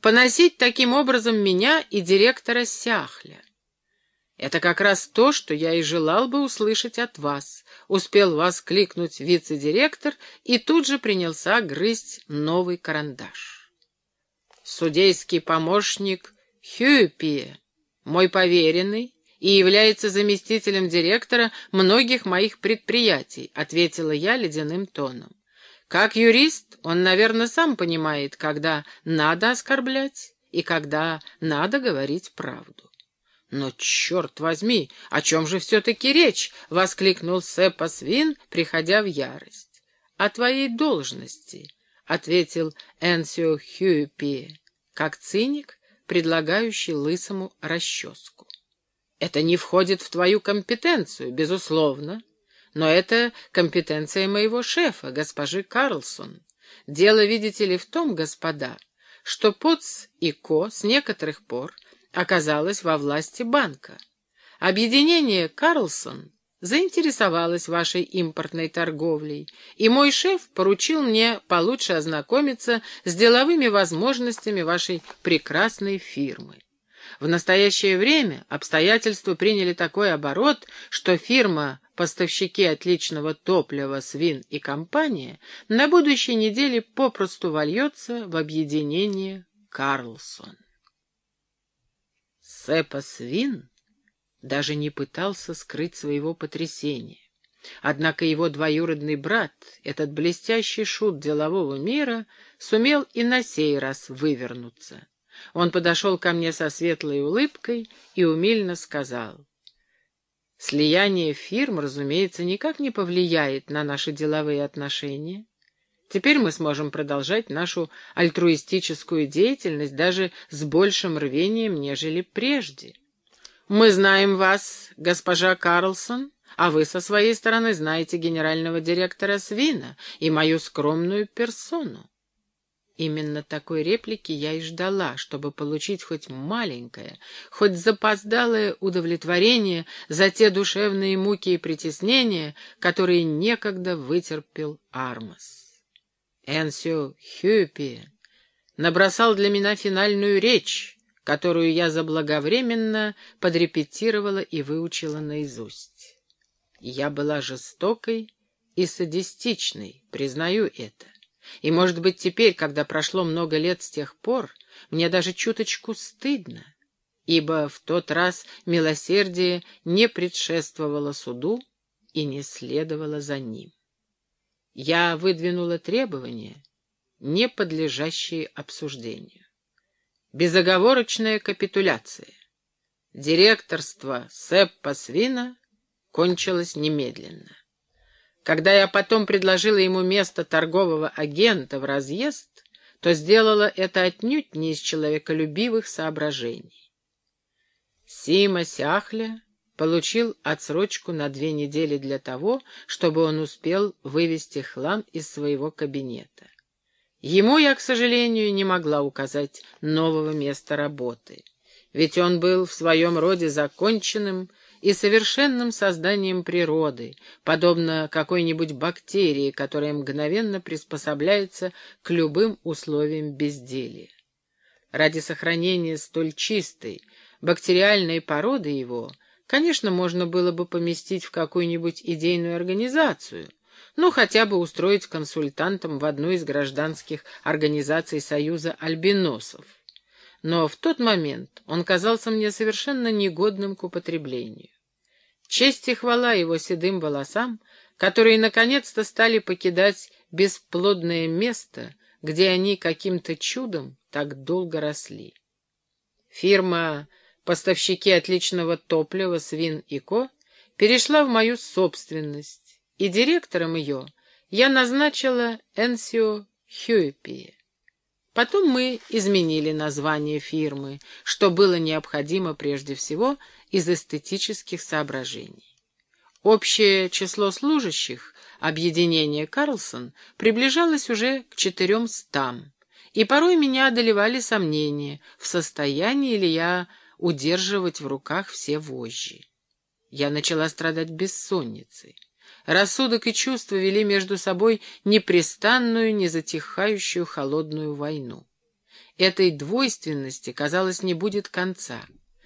поносить таким образом меня и директора Сяхля. Это как раз то, что я и желал бы услышать от вас, успел воскликнуть вице-директор и тут же принялся грызть новый карандаш. Судейский помощник Хюпи, мой поверенный, и является заместителем директора многих моих предприятий, ответила я ледяным тоном. Как юрист, он, наверное, сам понимает, когда надо оскорблять и когда надо говорить правду. «Но, черт возьми, о чем же все-таки речь?» — воскликнул Сэпа Свин, приходя в ярость. «О твоей должности», — ответил Энсио Хьюпи, как циник, предлагающий лысому расческу. «Это не входит в твою компетенцию, безусловно, но это компетенция моего шефа, госпожи Карлсон. Дело, видите ли, в том, господа, что Поц и Ко с некоторых пор оказалась во власти банка. Объединение «Карлсон» заинтересовалось вашей импортной торговлей, и мой шеф поручил мне получше ознакомиться с деловыми возможностями вашей прекрасной фирмы. В настоящее время обстоятельства приняли такой оборот, что фирма поставщики отличного топлива «Свин» и компания на будущей неделе попросту вольется в объединение «Карлсон». Сэпа Свин даже не пытался скрыть своего потрясения. Однако его двоюродный брат, этот блестящий шут делового мира, сумел и на сей раз вывернуться. Он подошел ко мне со светлой улыбкой и умильно сказал. «Слияние фирм, разумеется, никак не повлияет на наши деловые отношения. Теперь мы сможем продолжать нашу альтруистическую деятельность даже с большим рвением, нежели прежде. Мы знаем вас, госпожа Карлсон, а вы со своей стороны знаете генерального директора Свина и мою скромную персону. Именно такой реплики я и ждала, чтобы получить хоть маленькое, хоть запоздалое удовлетворение за те душевные муки и притеснения, которые некогда вытерпел Армас. Энсио Хюпи набросал для меня финальную речь, которую я заблаговременно подрепетировала и выучила наизусть. Я была жестокой и садистичной, признаю это. И, может быть, теперь, когда прошло много лет с тех пор, мне даже чуточку стыдно, ибо в тот раз милосердие не предшествовало суду и не следовало за ним я выдвинула требования, не подлежащие обсуждению. Безоговорочная капитуляция. Директорство Сеппа Свина кончилось немедленно. Когда я потом предложила ему место торгового агента в разъезд, то сделала это отнюдь не из человеколюбивых соображений. Сима Сяхля получил отсрочку на две недели для того, чтобы он успел вывести хлам из своего кабинета. Ему я, к сожалению, не могла указать нового места работы, ведь он был в своем роде законченным и совершенным созданием природы, подобно какой-нибудь бактерии, которая мгновенно приспособляется к любым условиям безделия. Ради сохранения столь чистой, бактериальной породы его — Конечно, можно было бы поместить в какую-нибудь идейную организацию, ну, хотя бы устроить консультантом в одну из гражданских организаций Союза альбиносов. Но в тот момент он казался мне совершенно негодным к употреблению. Честь и хвала его седым волосам, которые наконец-то стали покидать бесплодное место, где они каким-то чудом так долго росли. Фирма поставщики отличного топлива, свин и ко, перешла в мою собственность, и директором ее я назначила Энсио Хьюпи. Потом мы изменили название фирмы, что было необходимо прежде всего из эстетических соображений. Общее число служащих объединения «Карлсон» приближалось уже к четыремстам, и порой меня одолевали сомнения, в состоянии ли я удерживать в руках все вожжи. Я начала страдать бессонницей. Рассудок и чувства вели между собой непрестанную, незатихающую холодную войну. Этой двойственности, казалось, не будет конца.